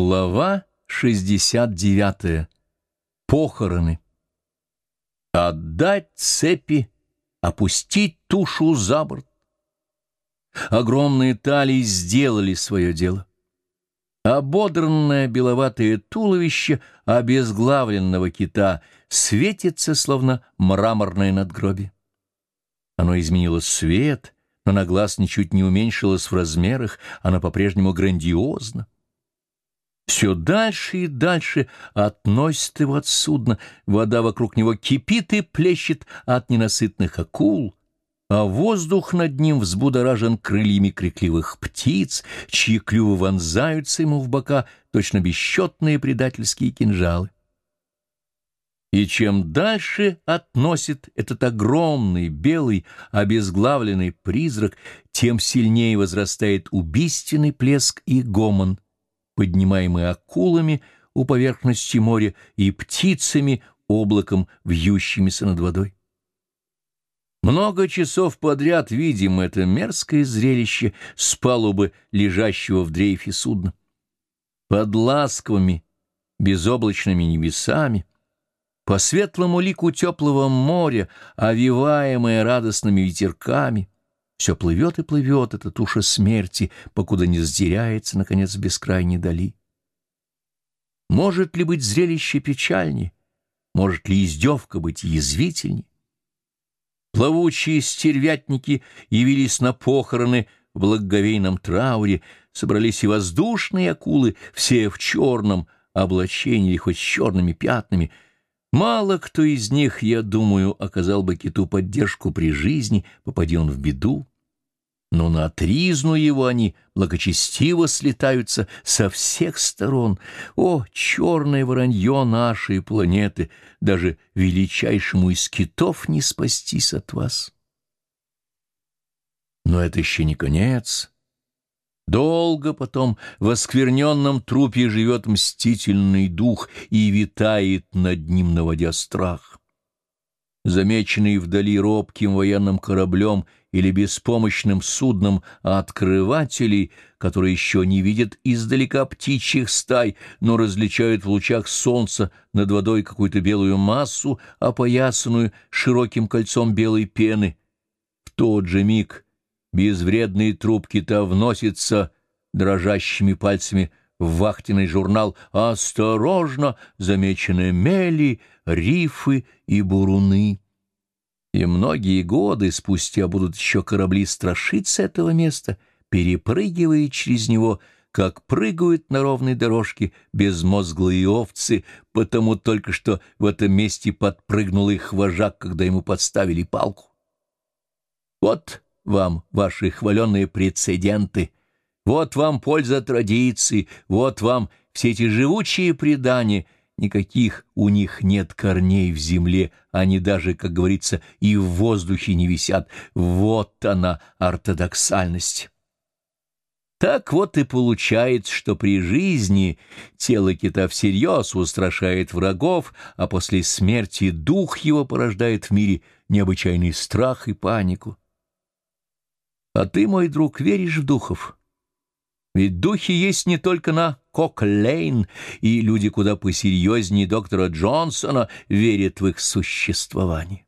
Глава 69. Похороны. Отдать цепи, опустить тушу за борт. Огромные талии сделали свое дело. Ободранное беловатое туловище обезглавленного кита светится, словно мраморное надгробие. Оно изменило свет, но на глаз ничуть не уменьшилось в размерах, оно по-прежнему грандиозно. Все дальше и дальше относит его от судна, вода вокруг него кипит и плещет от ненасытных акул, а воздух над ним взбудоражен крыльями крикливых птиц, чьи клювы вонзаются ему в бока, точно бесчетные предательские кинжалы. И чем дальше относит этот огромный, белый, обезглавленный призрак, тем сильнее возрастает убийственный плеск и гомон — поднимаемый акулами у поверхности моря и птицами, облаком, вьющимися над водой. Много часов подряд видим это мерзкое зрелище с палубы лежащего в дрейфе судна. Под ласковыми, безоблачными небесами, по светлому лику теплого моря, овиваемое радостными ветерками — все плывет и плывет эта туша смерти, покуда не сдеряется, наконец, в бескрайней дали. Может ли быть зрелище печальней? Может ли издевка быть язвительней? Плавучие стервятники явились на похороны в благоговейном трауре, собрались и воздушные акулы, все в черном облачении, хоть с черными пятнами — Мало кто из них, я думаю, оказал бы киту поддержку при жизни, попади он в беду. Но на тризну его они благочестиво слетаются со всех сторон. О, черное воронье нашей планеты! Даже величайшему из китов не спастись от вас. Но это еще не конец. Долго потом в оскверненном трупе живет мстительный дух и витает над ним, наводя страх. Замеченный вдали робким военным кораблем или беспомощным судном открывателей, которые еще не видят издалека птичьих стай, но различают в лучах солнца над водой какую-то белую массу, опоясанную широким кольцом белой пены. В тот же миг — безвредные трубки-то вносятся дрожащими пальцами в вахтенный журнал «Осторожно! Замечены мели, рифы и буруны». И многие годы спустя будут еще корабли страшиться этого места, перепрыгивая через него, как прыгают на ровной дорожке безмозглые овцы, потому только что в этом месте подпрыгнул их вожак, когда ему подставили палку. Вот вам ваши хваленные прецеденты, вот вам польза традиции, вот вам все эти живучие предания, никаких у них нет корней в земле, они даже, как говорится, и в воздухе не висят. Вот она, ортодоксальность. Так вот и получается, что при жизни тело кита всерьез устрашает врагов, а после смерти дух его порождает в мире необычайный страх и панику. А ты, мой друг, веришь в духов? Ведь духи есть не только на Коклейн, и люди куда посерьезнее доктора Джонсона верят в их существование.